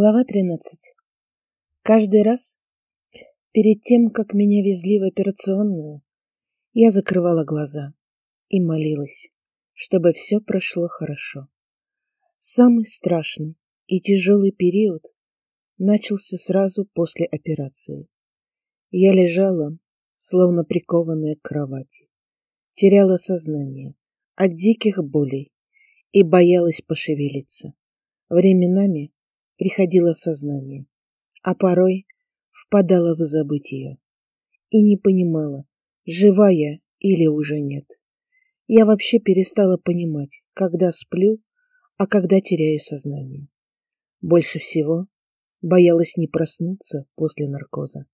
Глава 13. Каждый раз, перед тем, как меня везли в операционную, я закрывала глаза и молилась, чтобы все прошло хорошо. Самый страшный и тяжелый период начался сразу после операции. Я лежала, словно прикованная к кровати, теряла сознание от диких болей и боялась пошевелиться. Временами приходила в сознание, а порой впадала в забытие и не понимала, жива я или уже нет. Я вообще перестала понимать, когда сплю, а когда теряю сознание. Больше всего боялась не проснуться после наркоза.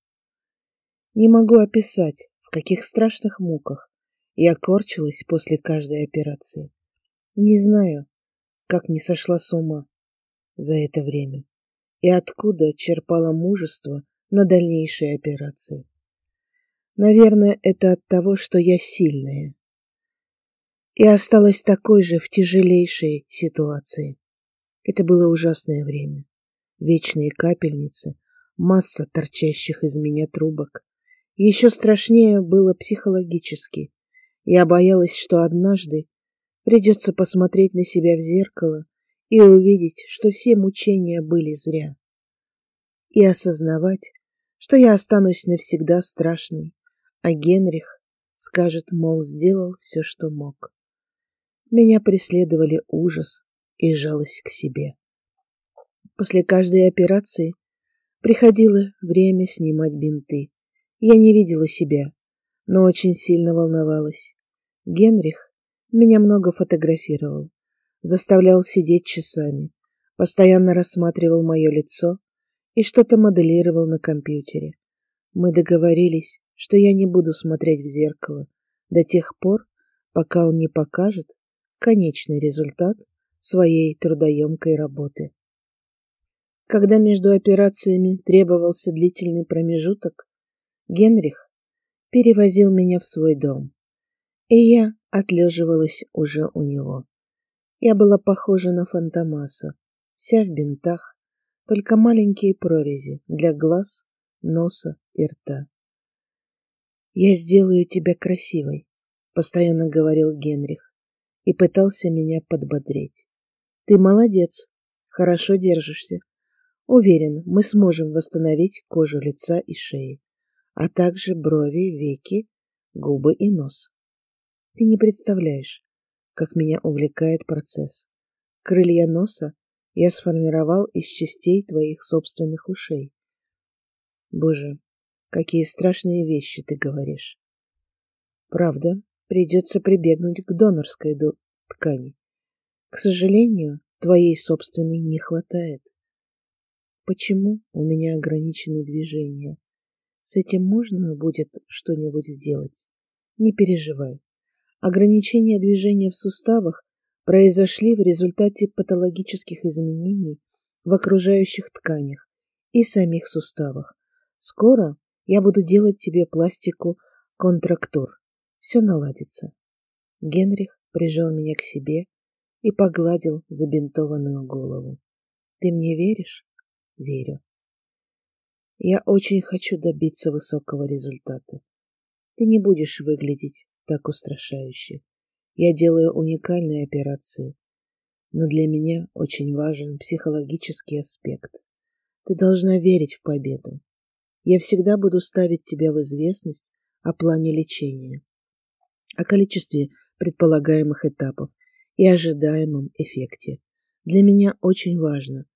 Не могу описать, в каких страшных муках я корчилась после каждой операции. Не знаю, как не сошла с ума за это время и откуда черпала мужество на дальнейшие операции. Наверное, это от того, что я сильная. И осталась такой же в тяжелейшей ситуации. Это было ужасное время. Вечные капельницы, масса торчащих из меня трубок. Еще страшнее было психологически. Я боялась, что однажды придется посмотреть на себя в зеркало и увидеть, что все мучения были зря. И осознавать, что я останусь навсегда страшной, а Генрих скажет, мол, сделал все, что мог. Меня преследовали ужас и жалость к себе. После каждой операции приходило время снимать бинты. Я не видела себя, но очень сильно волновалась. Генрих меня много фотографировал заставлял сидеть часами, постоянно рассматривал мое лицо и что-то моделировал на компьютере. Мы договорились, что я не буду смотреть в зеркало до тех пор, пока он не покажет конечный результат своей трудоемкой работы. Когда между операциями требовался длительный промежуток, Генрих перевозил меня в свой дом, и я отлеживалась уже у него. Я была похожа на Фантомаса, вся в бинтах, только маленькие прорези для глаз, носа и рта. «Я сделаю тебя красивой», — постоянно говорил Генрих и пытался меня подбодрить. «Ты молодец, хорошо держишься. Уверен, мы сможем восстановить кожу лица и шеи, а также брови, веки, губы и нос. Ты не представляешь, как меня увлекает процесс. Крылья носа я сформировал из частей твоих собственных ушей. Боже, какие страшные вещи ты говоришь. Правда, придется прибегнуть к донорской до ткани. К сожалению, твоей собственной не хватает. Почему у меня ограничены движения? С этим можно будет что-нибудь сделать? Не переживай. Ограничения движения в суставах произошли в результате патологических изменений в окружающих тканях и самих суставах. Скоро я буду делать тебе пластику контрактур. Все наладится. Генрих прижал меня к себе и погладил забинтованную голову. Ты мне веришь? Верю. Я очень хочу добиться высокого результата. Ты не будешь выглядеть так устрашающе. Я делаю уникальные операции, но для меня очень важен психологический аспект. Ты должна верить в победу. Я всегда буду ставить тебя в известность о плане лечения, о количестве предполагаемых этапов и ожидаемом эффекте. Для меня очень важно,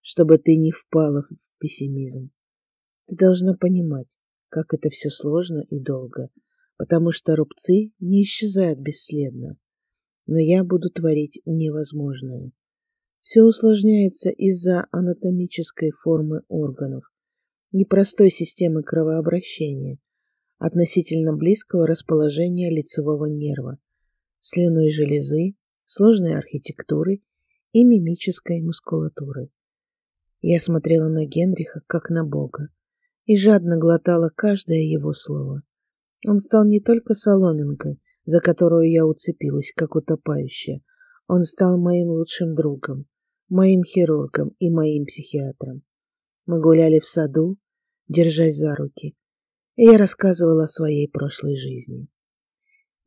чтобы ты не впала в пессимизм. Ты должна понимать, как это все сложно и долго, потому что рубцы не исчезают бесследно. Но я буду творить невозможное. Все усложняется из-за анатомической формы органов, непростой системы кровообращения, относительно близкого расположения лицевого нерва, слюной железы, сложной архитектуры и мимической мускулатуры. Я смотрела на Генриха как на Бога и жадно глотала каждое его слово. Он стал не только соломинкой, за которую я уцепилась, как утопающая. Он стал моим лучшим другом, моим хирургом и моим психиатром. Мы гуляли в саду, держась за руки, и я рассказывала о своей прошлой жизни.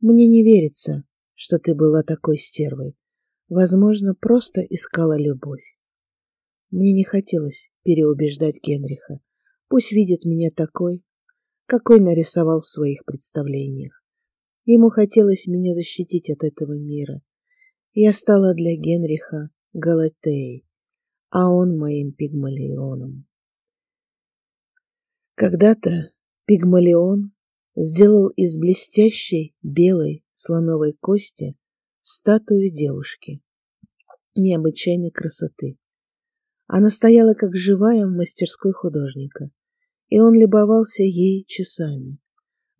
Мне не верится, что ты была такой стервой. Возможно, просто искала любовь. Мне не хотелось переубеждать Генриха. Пусть видит меня такой, какой нарисовал в своих представлениях. Ему хотелось меня защитить от этого мира. Я стала для Генриха Галатеей, а он моим пигмалионом. Когда-то пигмалион сделал из блестящей белой слоновой кости статую девушки необычайной красоты. Она стояла как живая в мастерской художника и он любовался ей часами,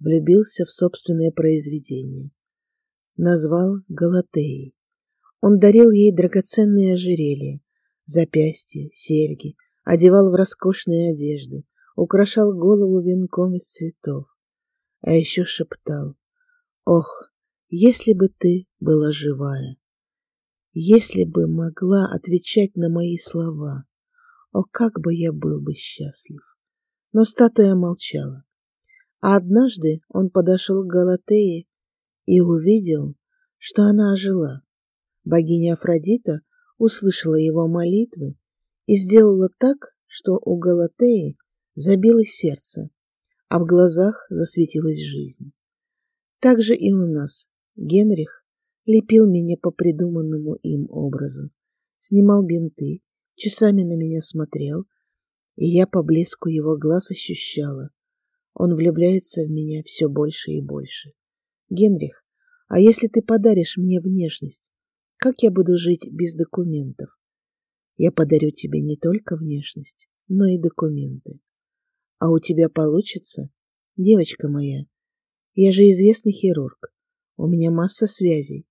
влюбился в собственное произведение. Назвал Галатеей. Он дарил ей драгоценные ожерелья, запястья, серьги, одевал в роскошные одежды, украшал голову венком из цветов. А еще шептал, «Ох, если бы ты была живая, если бы могла отвечать на мои слова, о, как бы я был бы счастлив!» Но статуя молчала. А однажды он подошел к Галатее и увидел, что она ожила. Богиня Афродита услышала его молитвы и сделала так, что у Галатеи забилось сердце, а в глазах засветилась жизнь. Так же и у нас Генрих лепил меня по придуманному им образу, снимал бинты, часами на меня смотрел, и я по блеску его глаз ощущала. Он влюбляется в меня все больше и больше. Генрих, а если ты подаришь мне внешность, как я буду жить без документов? Я подарю тебе не только внешность, но и документы. А у тебя получится? Девочка моя, я же известный хирург. У меня масса связей.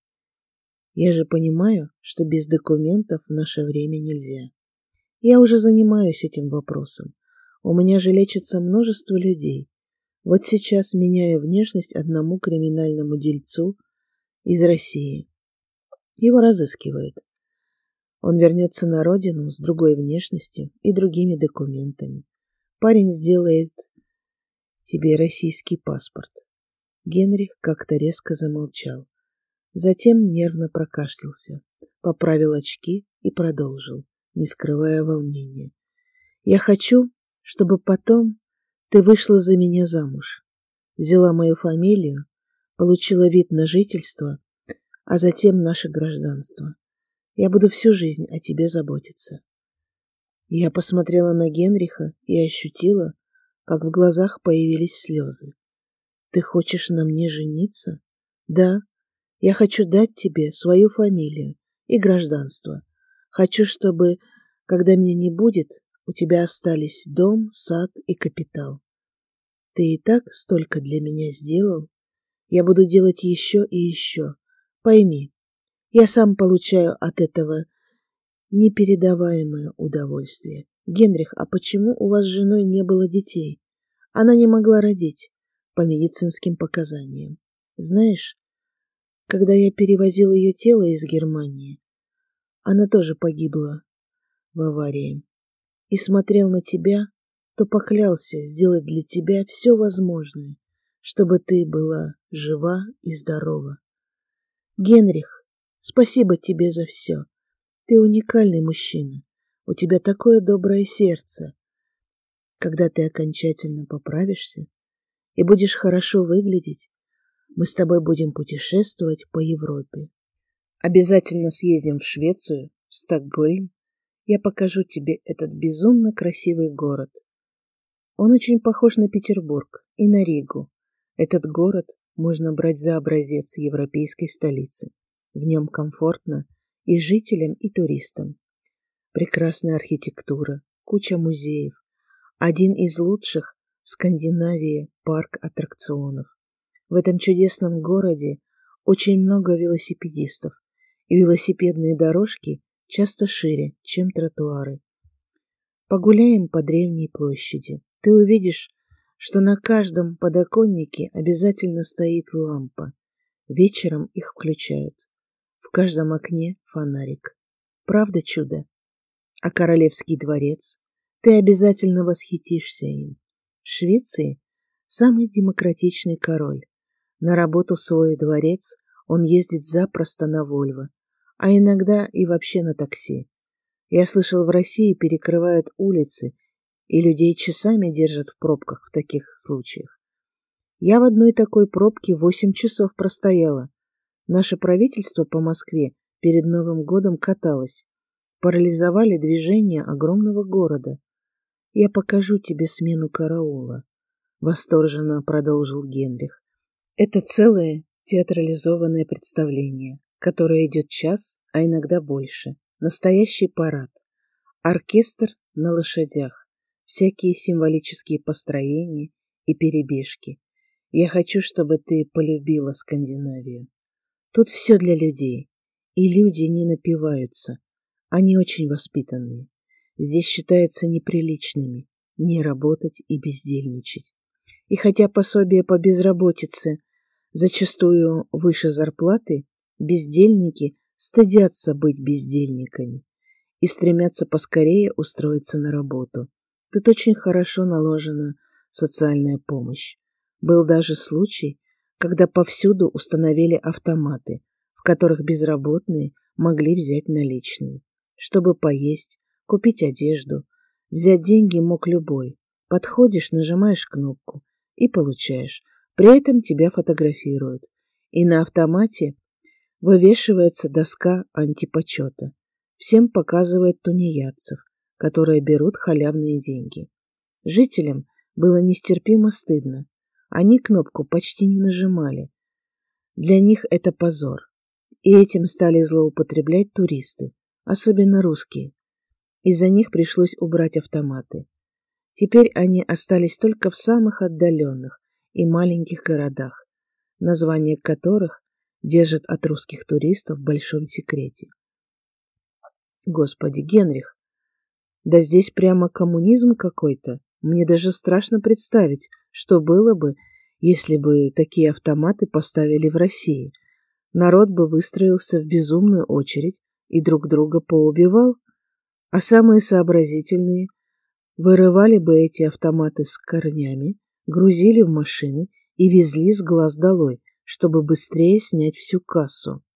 Я же понимаю, что без документов в наше время нельзя. Я уже занимаюсь этим вопросом. У меня же лечится множество людей. Вот сейчас меняю внешность одному криминальному дельцу из России. Его разыскивают. Он вернется на родину с другой внешностью и другими документами. Парень сделает тебе российский паспорт. Генрих как-то резко замолчал. Затем нервно прокашлялся, поправил очки и продолжил не скрывая волнения. «Я хочу, чтобы потом ты вышла за меня замуж, взяла мою фамилию, получила вид на жительство, а затем наше гражданство. Я буду всю жизнь о тебе заботиться». Я посмотрела на Генриха и ощутила, как в глазах появились слезы. «Ты хочешь на мне жениться?» «Да, я хочу дать тебе свою фамилию и гражданство, Хочу, чтобы, когда меня не будет, у тебя остались дом, сад и капитал. Ты и так столько для меня сделал. Я буду делать еще и еще. Пойми, я сам получаю от этого непередаваемое удовольствие. Генрих, а почему у вас с женой не было детей? Она не могла родить, по медицинским показаниям. Знаешь, когда я перевозил ее тело из Германии, она тоже погибла в аварии. И смотрел на тебя, то поклялся сделать для тебя все возможное, чтобы ты была жива и здорова. Генрих, спасибо тебе за все. Ты уникальный мужчина. У тебя такое доброе сердце. Когда ты окончательно поправишься и будешь хорошо выглядеть, мы с тобой будем путешествовать по Европе. Обязательно съездим в Швецию, в Стокгольм. Я покажу тебе этот безумно красивый город. Он очень похож на Петербург и на Ригу. Этот город можно брать за образец европейской столицы. В нем комфортно и жителям, и туристам. Прекрасная архитектура, куча музеев. Один из лучших в Скандинавии парк аттракционов. В этом чудесном городе очень много велосипедистов, и велосипедные дорожки часто шире, чем тротуары. Погуляем по древней площади. Ты увидишь, что на каждом подоконнике обязательно стоит лампа. Вечером их включают. В каждом окне фонарик. Правда чудо? А королевский дворец? Ты обязательно восхитишься им. В Швеции самый демократичный король. На работу в свой дворец он ездит запросто на Вольво, а иногда и вообще на такси. Я слышал, в России перекрывают улицы, и людей часами держат в пробках в таких случаях. Я в одной такой пробке восемь часов простояла. Наше правительство по Москве перед Новым годом каталось. Парализовали движение огромного города. Я покажу тебе смену караула, восторженно продолжил Генрих. Это целое театрализованное представление, которое идет час, а иногда больше. Настоящий парад. Оркестр на лошадях, всякие символические построения и перебежки. Я хочу, чтобы ты полюбила Скандинавию. Тут все для людей, и люди не напиваются. Они очень воспитанные. Здесь считается неприличными не работать и бездельничать. И хотя пособие по безработице зачастую выше зарплаты, бездельники стыдятся быть бездельниками и стремятся поскорее устроиться на работу. Тут очень хорошо наложена социальная помощь. Был даже случай, когда повсюду установили автоматы, в которых безработные могли взять наличные. Чтобы поесть, купить одежду, взять деньги мог любой. Подходишь, нажимаешь кнопку и получаешь. При этом тебя фотографируют. И на автомате Вывешивается доска антипочета. Всем показывает тунеядцев, которые берут халявные деньги. Жителям было нестерпимо стыдно. Они кнопку почти не нажимали. Для них это позор. И этим стали злоупотреблять туристы, особенно русские. Из-за них пришлось убрать автоматы. Теперь они остались только в самых отдаленных и маленьких городах, названия которых держит от русских туристов в большом секрете. Господи, Генрих, да здесь прямо коммунизм какой-то. Мне даже страшно представить, что было бы, если бы такие автоматы поставили в России. Народ бы выстроился в безумную очередь и друг друга поубивал, а самые сообразительные вырывали бы эти автоматы с корнями, грузили в машины и везли с глаз долой, чтобы быстрее снять всю кассу.